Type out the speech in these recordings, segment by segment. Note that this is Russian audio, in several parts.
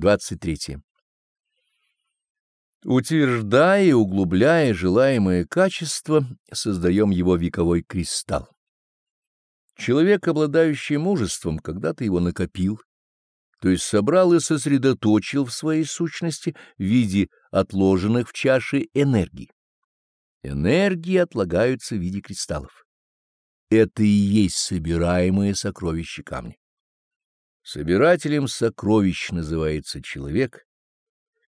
23. Утверждая и углубляя желаемое качество, создаем его вековой кристалл. Человек, обладающий мужеством, когда-то его накопил, то есть собрал и сосредоточил в своей сущности в виде отложенных в чаше энергий. Энергии отлагаются в виде кристаллов. Это и есть собираемые сокровища камня. Собирателем сокровищ называется человек,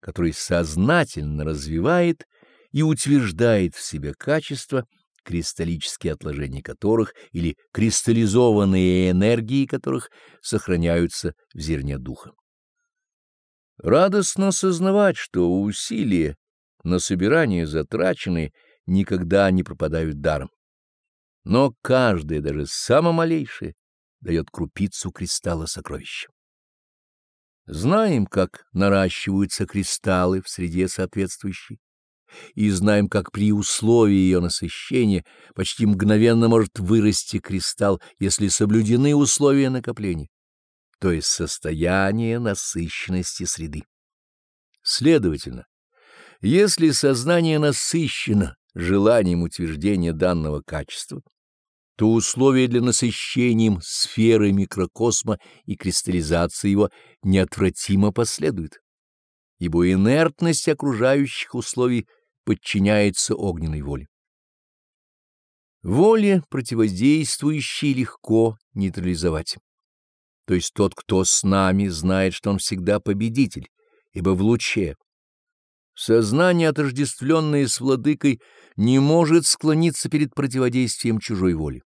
который сознательно развивает и утверждает в себе качества, кристаллические отложения которых или кристаллизованные энергии которых сохраняются в зерне духа. Радостно сознавать, что усилия на собирание затраченные никогда не пропадают даром. Но каждое, даже самое малейшее, дает крупицу кристалла сокровища. Знаем, как наращиваются кристаллы в среде соответствующей, и знаем, как при условии ее насыщения почти мгновенно может вырасти кристалл, если соблюдены условия накопления, то есть состояние насыщенности среды. Следовательно, если сознание насыщено желанием утверждения данного качества, то условия для насыщения им сферы микрокосма и кристаллизации его неотвратимо последуют, ибо инертность окружающих условий подчиняется огненной воле. Воле противодействующей легко нейтрализовать. То есть тот, кто с нами, знает, что он всегда победитель, ибо в луче. Сознание, отождествленное с владыкой, не может склониться перед противодействием чужой воли.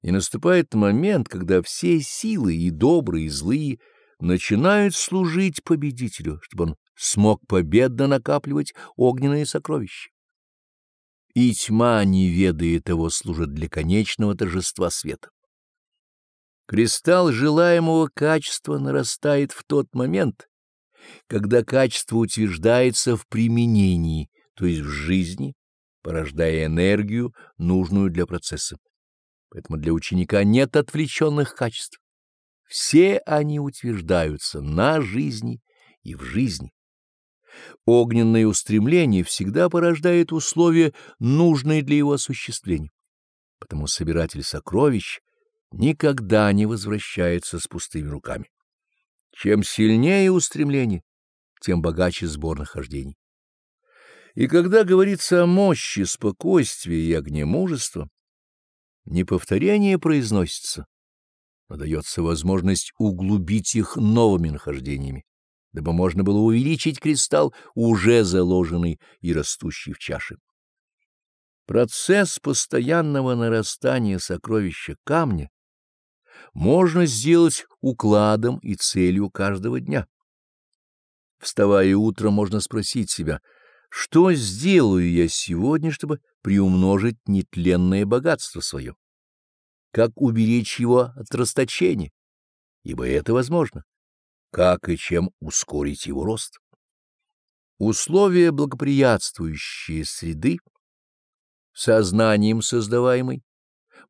И наступает момент, когда все силы, и добрые, и злые, начинают служить победителю, чтобы он смог победно накапливать огненные сокровища. И тьма, не ведая того, служит для конечного торжества света. Кристалл желаемого качества нарастает в тот момент, когда качество утверждается в применении, то есть в жизни, порождая энергию, нужную для процесса. Поэтому для ученика нет отвлеченных качеств. Все они утверждаются на жизни и в жизни. Огненное устремление всегда порождает условия, нужные для его осуществления. Потому собиратель сокровищ никогда не возвращается с пустыми руками. Чем сильнее устремление, тем богаче сбор нахождений. И когда говорится о мощи, спокойствии и огне мужества, не повторение произносится, но дается возможность углубить их новыми нахождениями, дабы можно было увеличить кристалл, уже заложенный и растущий в чаше. Процесс постоянного нарастания сокровища камня можно сделать укладом и целью каждого дня. Вставая утром, можно спросить себя, что сделаю я сегодня, чтобы приумножить нетленное богатство свое? Как уберечь его от расточения? Ибо это возможно. Как и чем ускорить его рост? Условия благоприятствующие среды, сознанием создаваемой,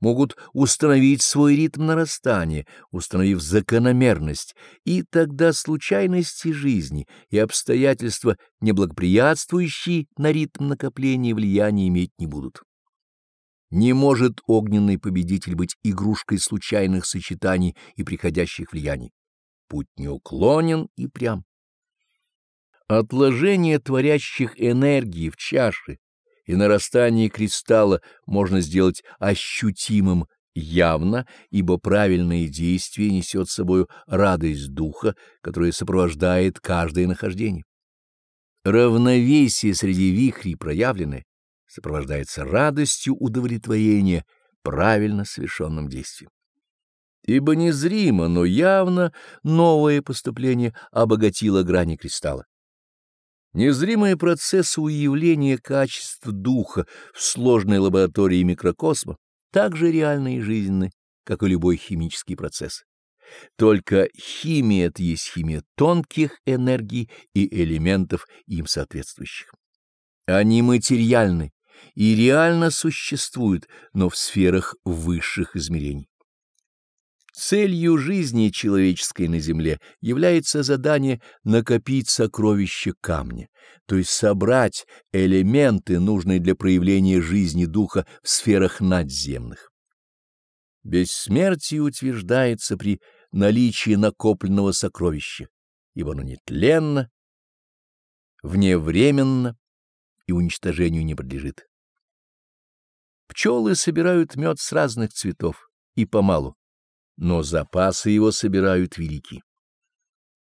могут установить свой ритм нарастания, установив закономерность, и тогда случайности жизни и обстоятельства, неблагоприятствующие на ритм накопления влияния иметь не будут. Не может огненный победитель быть игрушкой случайных сочетаний и приходящих влияний. Путь неуклонен и прям. Отложение творящих энергии в чаше и нарастание кристалла можно сделать ощутимым явно, ибо правильное действие несет с собой радость духа, которая сопровождает каждое нахождение. Равновесие среди вихрей проявленное сопровождается радостью удовлетворения правильно совершенным действием. Ибо незримо, но явно новое поступление обогатило грани кристалла. Незримые процессы уявления качеств духа в сложной лаборатории микрокосма так же реальны и жизненны, как и любой химический процесс. Только химия — это есть химия тонких энергий и элементов им соответствующих. Они материальны и реально существуют, но в сферах высших измерений. Целью жизни человеческой на земле является задание накопить сокровища камня, то есть собрать элементы, нужные для проявления жизни духа в сферах надземных. Бессмертие утверждается при наличии накопленного сокровища, ибо оно нетленно, вневременно и уничтожению не подлежит. Пчелы собирают мед с разных цветов и помалу, но запасы его собирают велики.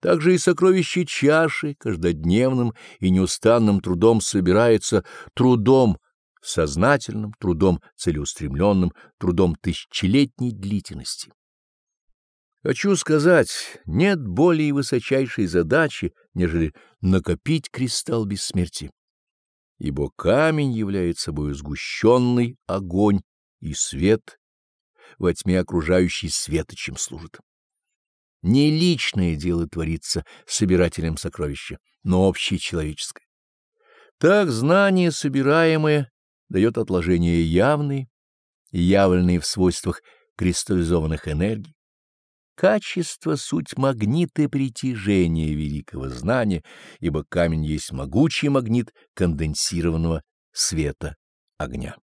Также и сокровище чаши каждодневным и неустанным трудом собирается трудом сознательным, трудом целеустремленным, трудом тысячелетней длительности. Хочу сказать, нет более высочайшей задачи, нежели накопить кристалл бессмертия. Ибо камень является собой сгущенный огонь и свет, во тьме окружающий светочем служит. Не личное дело творится собирателем сокровища, но общечеловеческое. Так знание, собираемое, дает отложения явные, явленные в свойствах кристаллизованных энергий. Качество — суть магниты притяжения великого знания, ибо камень есть могучий магнит конденсированного света огня.